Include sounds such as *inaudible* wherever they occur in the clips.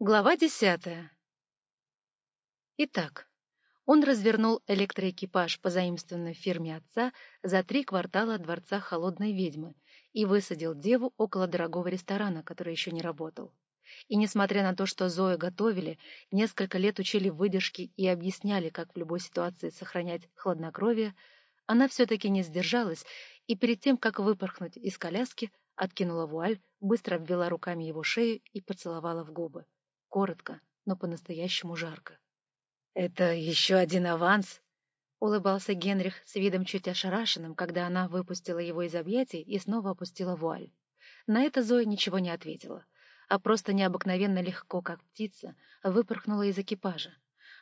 Глава десятая. Итак, он развернул электроэкипаж, позаимствованный в фирме отца, за три квартала от дворца холодной ведьмы и высадил деву около дорогого ресторана, который еще не работал. И несмотря на то, что Зою готовили, несколько лет учили выдержки и объясняли, как в любой ситуации сохранять хладнокровие, она все-таки не сдержалась и перед тем, как выпорхнуть из коляски, откинула вуаль, быстро обвела руками его шею и поцеловала в губы. Коротко, но по-настоящему жарко. «Это еще один аванс?» — улыбался Генрих с видом чуть ошарашенным, когда она выпустила его из объятий и снова опустила вуаль. На это Зоя ничего не ответила, а просто необыкновенно легко, как птица, выпорхнула из экипажа.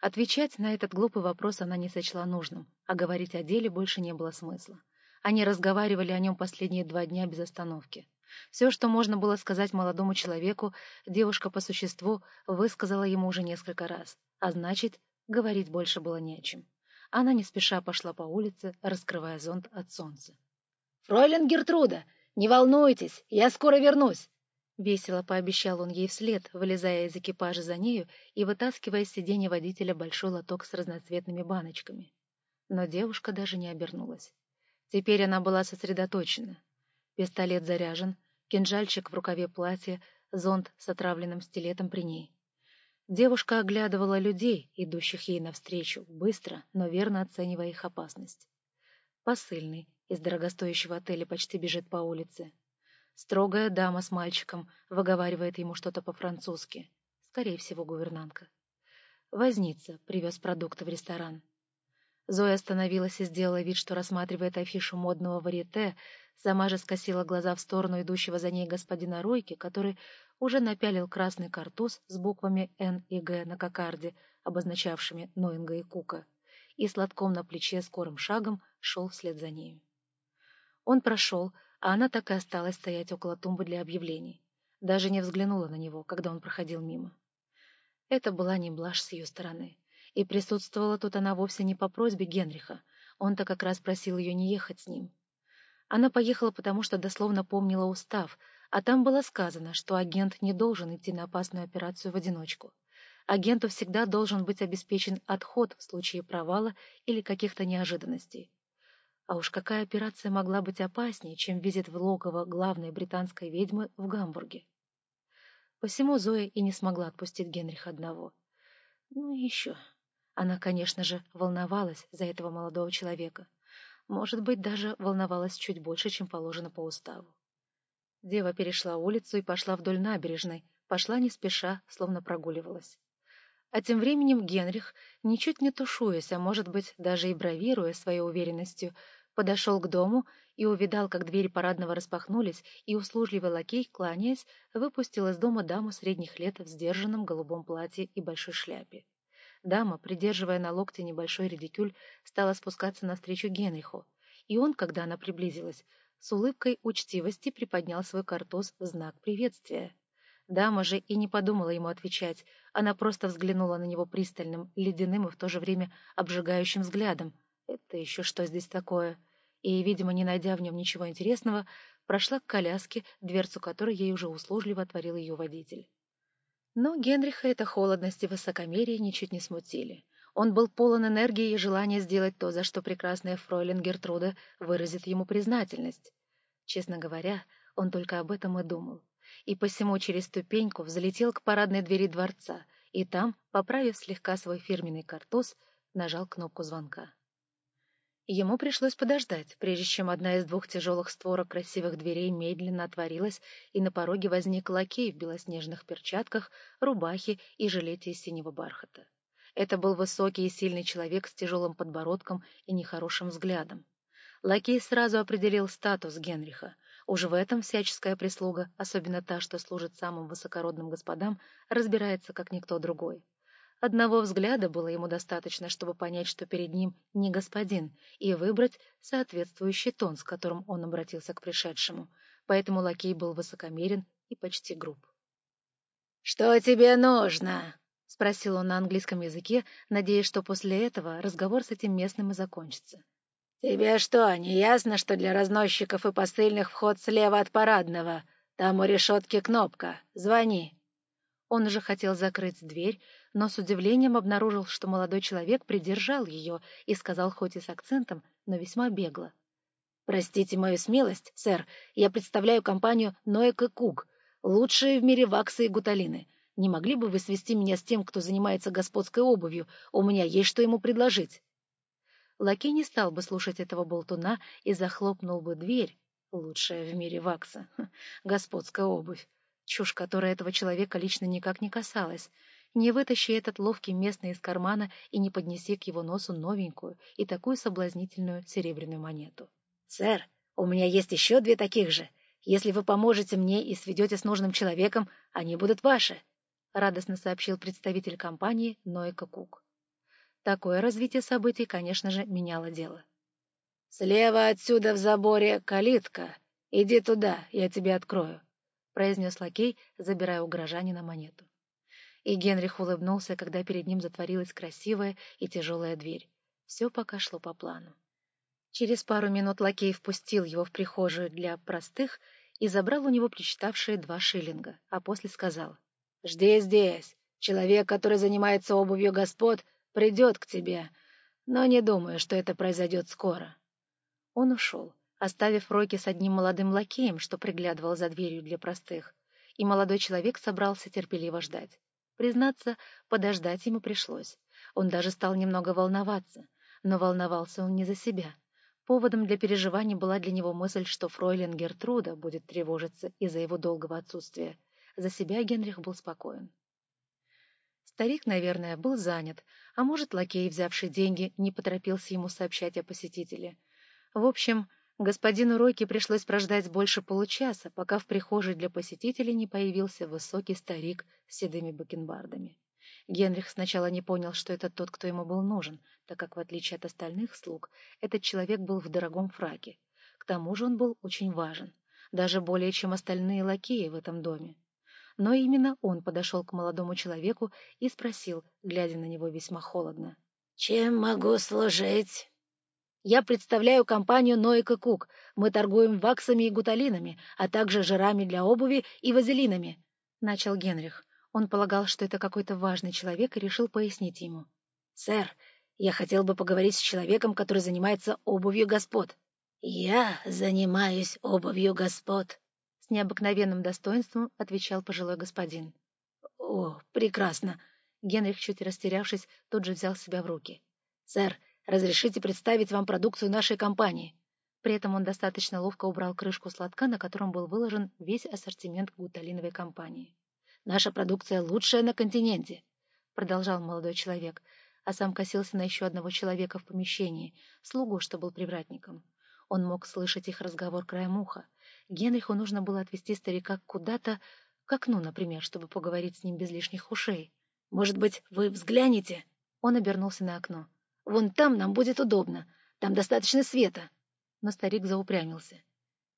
Отвечать на этот глупый вопрос она не сочла нужным, а говорить о деле больше не было смысла. Они разговаривали о нем последние два дня без остановки. Все, что можно было сказать молодому человеку, девушка по существу высказала ему уже несколько раз, а значит, говорить больше было не о чем. Она не спеша пошла по улице, раскрывая зонт от солнца. «Фройлен Гертруда, не волнуйтесь, я скоро вернусь!» Весело пообещал он ей вслед, вылезая из экипажа за нею и вытаскивая из сиденья водителя большой лоток с разноцветными баночками. Но девушка даже не обернулась. Теперь она была сосредоточена. Пистолет заряжен, кинжальчик в рукаве платья, зонт с отравленным стилетом при ней. Девушка оглядывала людей, идущих ей навстречу, быстро, но верно оценивая их опасность. Посыльный из дорогостоящего отеля почти бежит по улице. Строгая дама с мальчиком выговаривает ему что-то по-французски. Скорее всего, гувернантка. Возница привез продукты в ресторан. Зоя остановилась и сделала вид, что рассматривает афишу модного варьете, сама же скосила глаза в сторону идущего за ней господина Ройки, который уже напялил красный картуз с буквами «Н» и «Г» на кокарде, обозначавшими Ноинга и Кука, и с на плече скорым шагом шел вслед за нею. Он прошел, а она так и осталась стоять около тумбы для объявлений. Даже не взглянула на него, когда он проходил мимо. Это была не блажь с ее стороны. И присутствовала тут она вовсе не по просьбе Генриха. Он-то как раз просил ее не ехать с ним. Она поехала потому, что дословно помнила устав, а там было сказано, что агент не должен идти на опасную операцию в одиночку. Агенту всегда должен быть обеспечен отход в случае провала или каких-то неожиданностей. А уж какая операция могла быть опаснее, чем визит в логово главной британской ведьмы в Гамбурге? Посему Зоя и не смогла отпустить Генриха одного. Ну и еще. Она, конечно же, волновалась за этого молодого человека. Может быть, даже волновалась чуть больше, чем положено по уставу. Дева перешла улицу и пошла вдоль набережной, пошла не спеша, словно прогуливалась. А тем временем Генрих, ничуть не тушуясь, а может быть, даже и бравируя своей уверенностью, подошел к дому и увидал, как двери парадного распахнулись, и услужливый лакей, кланяясь, выпустил из дома даму средних лет в сдержанном голубом платье и большой шляпе. Дама, придерживая на локте небольшой редикюль, стала спускаться навстречу Генриху, и он, когда она приблизилась, с улыбкой учтивости приподнял свой картуз в знак приветствия. Дама же и не подумала ему отвечать, она просто взглянула на него пристальным, ледяным и в то же время обжигающим взглядом. Это еще что здесь такое? И, видимо, не найдя в нем ничего интересного, прошла к коляске, дверцу которой ей уже услужливо отворил ее водитель. Но Генриха эта холодность и высокомерие ничуть не смутили. Он был полон энергии и желания сделать то, за что прекрасная фройлен Гертруда выразит ему признательность. Честно говоря, он только об этом и думал. И посему через ступеньку взлетел к парадной двери дворца, и там, поправив слегка свой фирменный картуз, нажал кнопку звонка. Ему пришлось подождать, прежде чем одна из двух тяжелых створок красивых дверей медленно отворилась, и на пороге возник лакей в белоснежных перчатках, рубахе и жилете из синего бархата. Это был высокий и сильный человек с тяжелым подбородком и нехорошим взглядом. Лакей сразу определил статус Генриха. Уже в этом всяческая прислуга, особенно та, что служит самым высокородным господам, разбирается как никто другой. Одного взгляда было ему достаточно, чтобы понять, что перед ним не господин, и выбрать соответствующий тон, с которым он обратился к пришедшему. Поэтому лакей был высокомерен и почти груб. «Что тебе нужно?» — спросил он на английском языке, надеясь, что после этого разговор с этим местным и закончится. «Тебе что, не ясно, что для разносчиков и посыльных вход слева от парадного? Там у решетки кнопка. Звони». Он уже хотел закрыть дверь, но с удивлением обнаружил, что молодой человек придержал ее и сказал хоть и с акцентом, но весьма бегло. «Простите мою смелость, сэр, я представляю компанию Ноэк Кук, лучшие в мире ваксы и гуталины. Не могли бы вы свести меня с тем, кто занимается господской обувью? У меня есть что ему предложить». Лакей не стал бы слушать этого болтуна и захлопнул бы дверь. Лучшая в мире вакса. *laughs* Господская обувь. Чушь, которая этого человека лично никак не касалась. Не вытащи этот ловкий местный из кармана и не поднеси к его носу новенькую и такую соблазнительную серебряную монету. «Сэр, у меня есть еще две таких же. Если вы поможете мне и сведете с нужным человеком, они будут ваши», — радостно сообщил представитель компании Нойка Кук. Такое развитие событий, конечно же, меняло дело. «Слева отсюда в заборе калитка. Иди туда, я тебе открою», — произнес лакей, забирая у горожанина монету. И Генрих улыбнулся, когда перед ним затворилась красивая и тяжелая дверь. Все пока шло по плану. Через пару минут лакей впустил его в прихожую для простых и забрал у него причитавшие два шиллинга, а после сказал. «Жди здесь. Человек, который занимается обувью господ, придет к тебе, но не думаю, что это произойдет скоро». Он ушел, оставив Рокки с одним молодым лакеем, что приглядывал за дверью для простых, и молодой человек собрался терпеливо ждать. Признаться, подождать ему пришлось. Он даже стал немного волноваться, но волновался он не за себя. Поводом для переживаний была для него мысль, что фройлен Гертруда будет тревожиться из-за его долгого отсутствия. За себя Генрих был спокоен. Старик, наверное, был занят, а может, лакей, взявший деньги, не поторопился ему сообщать о посетителе. В общем, господину Ройке пришлось прождать больше получаса, пока в прихожей для посетителей не появился высокий старик с седыми бакенбардами. Генрих сначала не понял, что это тот, кто ему был нужен, так как, в отличие от остальных слуг, этот человек был в дорогом фраке. К тому же он был очень важен, даже более, чем остальные лакеи в этом доме но именно он подошел к молодому человеку и спросил, глядя на него весьма холодно. «Чем могу служить?» «Я представляю компанию Ноика Кук. Мы торгуем ваксами и гуталинами, а также жирами для обуви и вазелинами», — начал Генрих. Он полагал, что это какой-то важный человек, и решил пояснить ему. «Сэр, я хотел бы поговорить с человеком, который занимается обувью господ». «Я занимаюсь обувью господ», с необыкновенным достоинством отвечал пожилой господин. «О, прекрасно!» Генрих, чуть растерявшись, тут же взял себя в руки. «Сэр, разрешите представить вам продукцию нашей компании?» При этом он достаточно ловко убрал крышку сладка, на котором был выложен весь ассортимент гуталиновой компании. «Наша продукция лучшая на континенте», — продолжал молодой человек, а сам косился на еще одного человека в помещении, слугу, что был привратником. Он мог слышать их разговор краем уха. Генриху нужно было отвезти старика куда-то, к окну, например, чтобы поговорить с ним без лишних ушей. «Может быть, вы взглянете?» Он обернулся на окно. «Вон там нам будет удобно. Там достаточно света». Но старик заупрямился.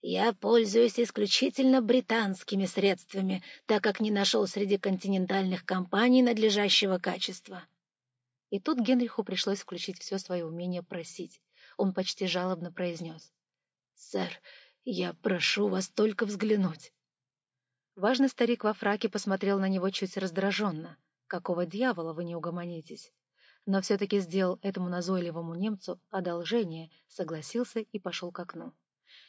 «Я пользуюсь исключительно британскими средствами, так как не нашел среди континентальных компаний надлежащего качества». И тут Генриху пришлось включить все свое умение просить. Он почти жалобно произнес. «Сэр, я прошу вас только взглянуть». Важный старик во фраке посмотрел на него чуть раздраженно. «Какого дьявола вы не угомонитесь?» Но все-таки сделал этому назойливому немцу одолжение, согласился и пошел к окну.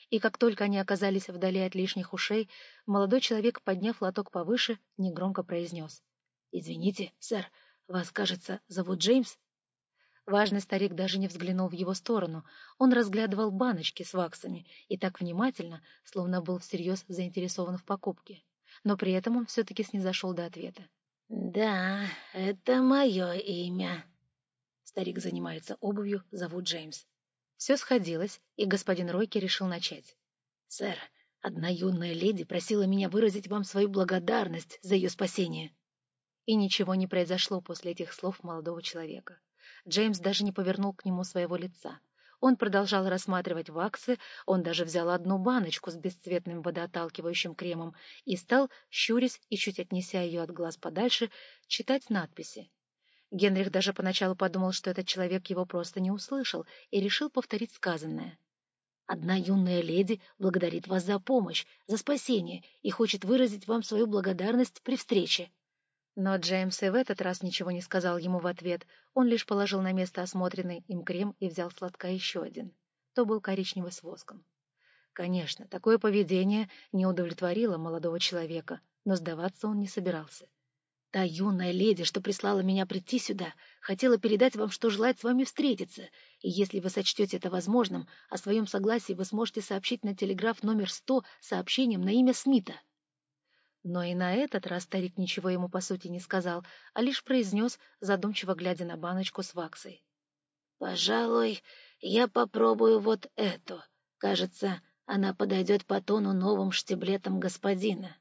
И как только они оказались вдали от лишних ушей, молодой человек, подняв лоток повыше, негромко произнес. «Извините, сэр, вас, кажется, зовут Джеймс?» Важный старик даже не взглянул в его сторону. Он разглядывал баночки с ваксами и так внимательно, словно был всерьез заинтересован в покупке. Но при этом он все-таки снизошел до ответа. «Да, это мое имя». Старик занимается обувью, зовут Джеймс. Все сходилось, и господин Ройки решил начать. «Сэр, одна юная леди просила меня выразить вам свою благодарность за ее спасение». И ничего не произошло после этих слов молодого человека. Джеймс даже не повернул к нему своего лица. Он продолжал рассматривать ваксы, он даже взял одну баночку с бесцветным водоотталкивающим кремом и стал, щурясь и чуть отнеся ее от глаз подальше, читать надписи. Генрих даже поначалу подумал, что этот человек его просто не услышал, и решил повторить сказанное. «Одна юная леди благодарит вас за помощь, за спасение и хочет выразить вам свою благодарность при встрече». Но Джеймс и в этот раз ничего не сказал ему в ответ, он лишь положил на место осмотренный им крем и взял сладка еще один. То был коричневый с воском. Конечно, такое поведение не удовлетворило молодого человека, но сдаваться он не собирался. Та юная леди, что прислала меня прийти сюда, хотела передать вам, что желает с вами встретиться, и если вы сочтете это возможным, о своем согласии вы сможете сообщить на телеграф номер 100 сообщением на имя Смита. Но и на этот раз старик ничего ему по сути не сказал, а лишь произнес, задумчиво глядя на баночку с ваксой. «Пожалуй, я попробую вот эту. Кажется, она подойдет по тону новым штиблетам господина».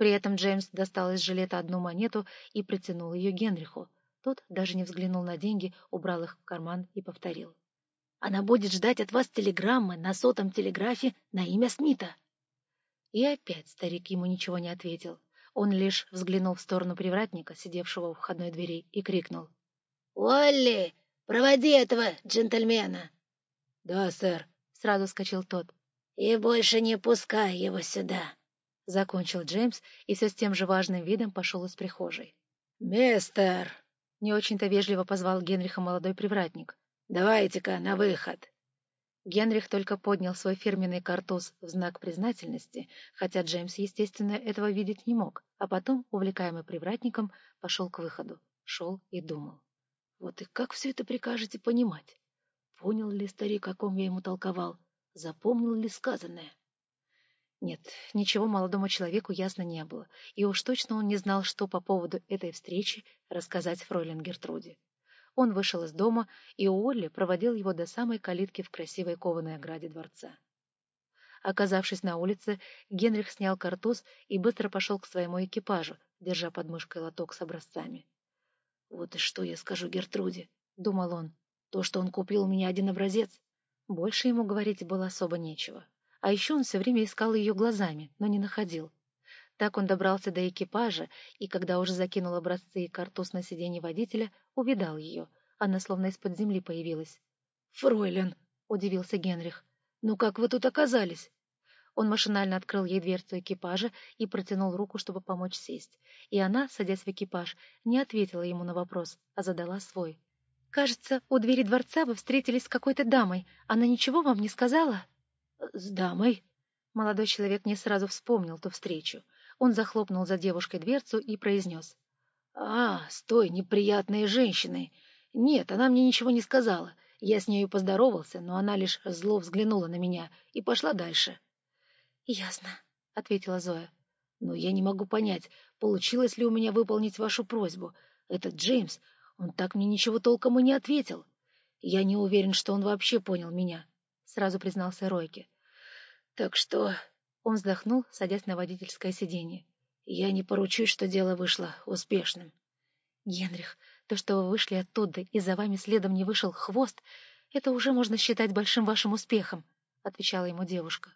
При этом Джеймс достал из жилета одну монету и протянул ее Генриху. Тот даже не взглянул на деньги, убрал их в карман и повторил. «Она будет ждать от вас телеграммы на сотом телеграфе на имя Смита». И опять старик ему ничего не ответил. Он лишь взглянул в сторону привратника, сидевшего у входной двери, и крикнул. «Уолли, проводи этого джентльмена!» «Да, сэр», — сразу скочил тот. «И больше не пускай его сюда!» Закончил Джеймс и все с тем же важным видом пошел из прихожей. «Мистер!» — не очень-то вежливо позвал Генриха молодой привратник. «Давайте-ка на выход!» Генрих только поднял свой фирменный картуз в знак признательности, хотя Джеймс, естественно, этого видеть не мог, а потом, увлекаемый привратником, пошел к выходу. Шел и думал. Вот и как все это прикажете понимать? Понял ли старик, о ком я ему толковал? Запомнил ли сказанное? Нет, ничего молодому человеку ясно не было, и уж точно он не знал, что по поводу этой встречи рассказать фройлен Гертруде. Он вышел из дома, и Уолли проводил его до самой калитки в красивой кованой ограде дворца. Оказавшись на улице, Генрих снял картуз и быстро пошел к своему экипажу, держа под мышкой лоток с образцами. «Вот и что я скажу Гертруде», — думал он, — «то, что он купил у меня один образец». Больше ему говорить было особо нечего. А еще он все время искал ее глазами, но не находил. Так он добрался до экипажа, и когда уже закинул образцы и картуз на сиденье водителя, увидал ее. Она словно из-под земли появилась. «Фройлен!» — удивился Генрих. «Ну как вы тут оказались?» Он машинально открыл ей дверцу экипажа и протянул руку, чтобы помочь сесть. И она, садясь в экипаж, не ответила ему на вопрос, а задала свой. «Кажется, у двери дворца вы встретились с какой-то дамой. Она ничего вам не сказала?» «С дамой?» Молодой человек не сразу вспомнил ту встречу. Он захлопнул за девушкой дверцу и произнес. «А, с той неприятной женщиной. Нет, она мне ничего не сказала. Я с нею поздоровался, но она лишь зло взглянула на меня и пошла дальше». «Ясно», — ответила Зоя. «Но я не могу понять, получилось ли у меня выполнить вашу просьбу. Этот Джеймс, он так мне ничего толком и не ответил. Я не уверен, что он вообще понял меня сразу признался Ройке. Так что... Он вздохнул, садясь на водительское сиденье. Я не поручусь, что дело вышло успешным. Генрих, то, что вы вышли оттуда и за вами следом не вышел хвост, это уже можно считать большим вашим успехом, — отвечала ему девушка.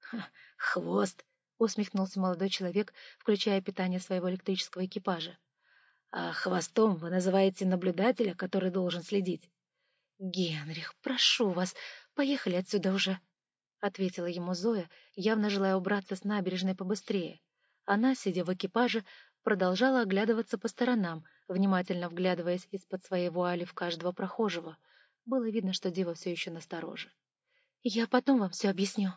— Хвост! — усмехнулся молодой человек, включая питание своего электрического экипажа. — А хвостом вы называете наблюдателя, который должен следить? — Генрих, прошу вас, Поехали отсюда уже, — ответила ему Зоя, явно желая убраться с набережной побыстрее. Она, сидя в экипаже, продолжала оглядываться по сторонам, внимательно вглядываясь из-под своей вуали в каждого прохожего. Было видно, что дева все еще настороже. — Я потом вам все объясню,